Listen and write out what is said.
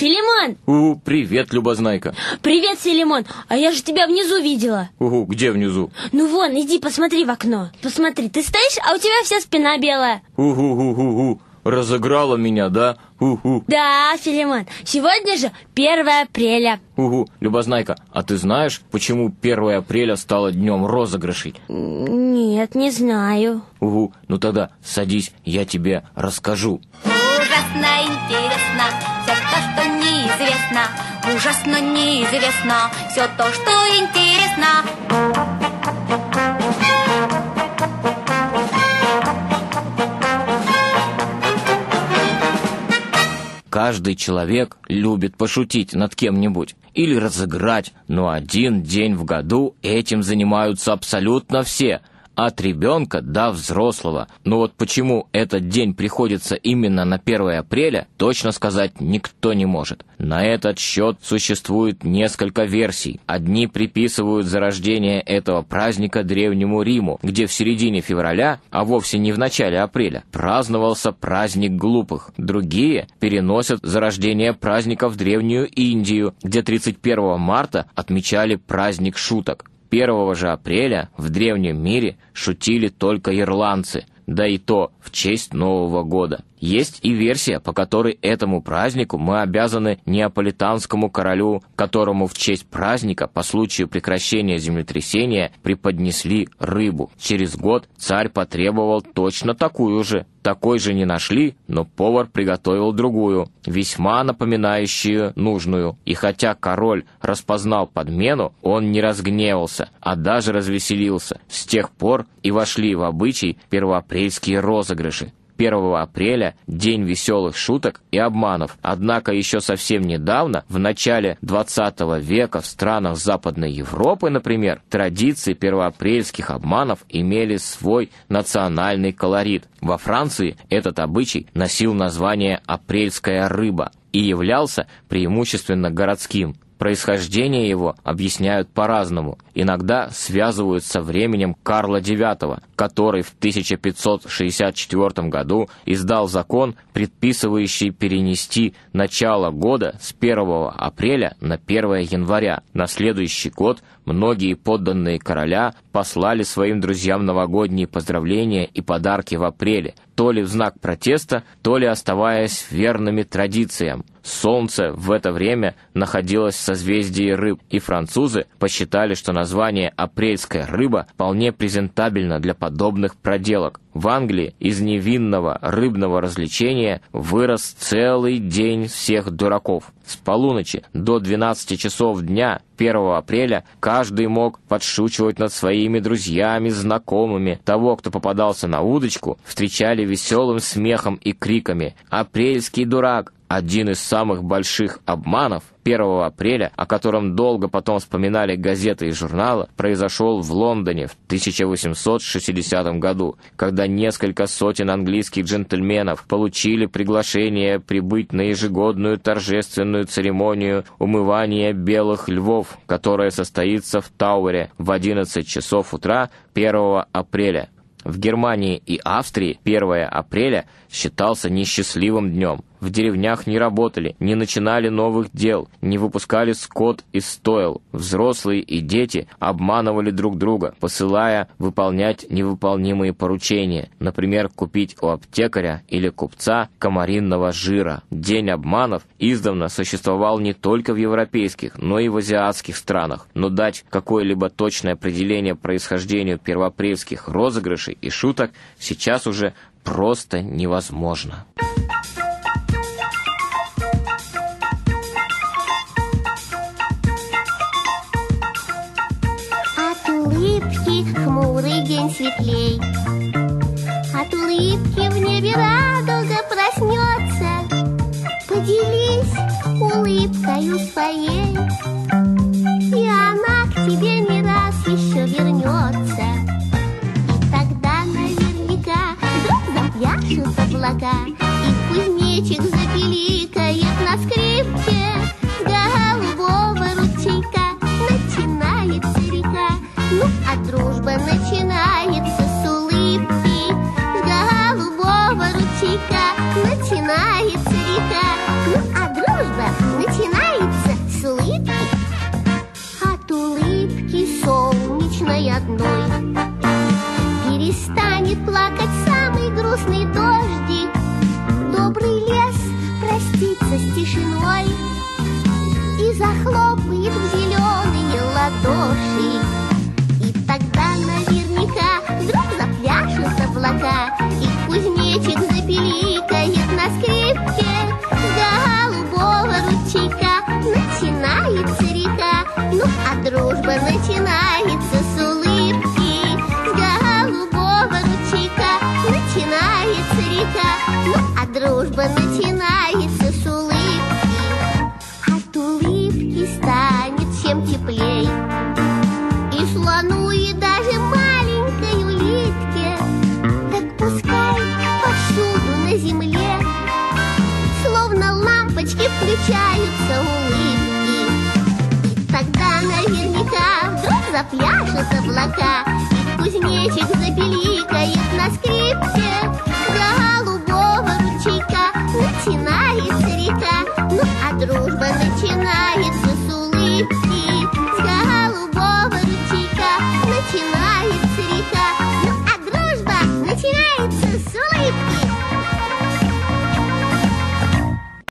Филимон! У, привет, Любознайка. Привет, Филимон! А я же тебя внизу видела. Угу, где внизу? Ну вон, иди посмотри в окно. Посмотри, ты стоишь, а у тебя вся спина белая. Угу-гу-гу-гу. Разыграла меня, да? Угу. Да, Филимон, сегодня же 1 апреля. Угу. Любознайка, а ты знаешь, почему 1 апреля стало днем розыгрышей? Нет, не знаю. Угу. Ну тогда садись, я тебе расскажу. Неизвестно. Ужасно неизвестно все то, что интересно. Каждый человек любит пошутить над кем-нибудь или разыграть, но один день в году этим занимаются абсолютно все, от ребенка до взрослого. Но вот почему этот день приходится именно на 1 апреля, точно сказать никто не может. На этот счет существует несколько версий. Одни приписывают зарождение этого праздника Древнему Риму, где в середине февраля, а вовсе не в начале апреля, праздновался праздник глупых. Другие переносят зарождение праздника в Древнюю Индию, где 31 марта отмечали праздник шуток. 1 же апреля в древнем мире шутили только ирландцы, да и то в честь Нового года. Есть и версия, по которой этому празднику мы обязаны неаполитанскому королю, которому в честь праздника по случаю прекращения землетрясения преподнесли рыбу. Через год царь потребовал точно такую же. Такой же не нашли, но повар приготовил другую, весьма напоминающую нужную. И хотя король распознал подмену, он не разгневался, а даже развеселился. С тех пор и вошли в обычай первоапрельские розыгрыши. 1 апреля – день веселых шуток и обманов. Однако еще совсем недавно, в начале 20 века в странах Западной Европы, например, традиции первоапрельских обманов имели свой национальный колорит. Во Франции этот обычай носил название «апрельская рыба» и являлся преимущественно городским. Происхождение его объясняют по-разному. Иногда связывают со временем Карла IX, который в 1564 году издал закон, предписывающий перенести начало года с 1 апреля на 1 января. На следующий год многие подданные короля послали своим друзьям новогодние поздравления и подарки в апреле, то ли в знак протеста, то ли оставаясь верными традициям. Солнце в это время находилось в созвездии рыб, и французы посчитали, что название «апрельская рыба» вполне презентабельно для подобных проделок. В Англии из невинного рыбного развлечения вырос целый день всех дураков. С полуночи до 12 часов дня 1 апреля каждый мог подшучивать над своими друзьями, знакомыми. Того, кто попадался на удочку, встречали веселым смехом и криками «Апрельский дурак! Один из самых больших обманов 1 апреля, о котором долго потом вспоминали газеты и журналы, произошел в Лондоне в 1860 году, когда несколько сотен английских джентльменов получили приглашение прибыть на ежегодную торжественную церемонию умывания белых львов, которая состоится в Тауэре в 11 часов утра 1 апреля. В Германии и Австрии 1 апреля считался несчастливым днем. В деревнях не работали, не начинали новых дел, не выпускали скот из стойл. Взрослые и дети обманывали друг друга, посылая выполнять невыполнимые поручения, например, купить у аптекаря или купца комаринного жира. День обманов издавна существовал не только в европейских, но и в азиатских странах, но дать какое-либо точное определение происхождению первоапрельских розыгрышей и шуток сейчас уже просто невозможно. От светлей. От улыбки в небе радуга проснется. Поделись улыбкою своей И она к тебе не раз еще вернется. И тогда наверняка вдруг запляшут облака и захлопает в зеленые ладоши. И тогда наверняка вдруг запляшут облака, и кузнечик запеликает на скрипке. Голубого ручейка начинается река, ну а дружба начинается с улыбки. С голубого ручейка начинается река, ну а дружба начинается с улыбки. Всем теплей. И слону, и даже маленькой улитке. Так пускай повсюду на земле Словно лампочки включаются улыбки И тогда наверняка вдруг запляшут облака. И кузнечик запеликает на скрипке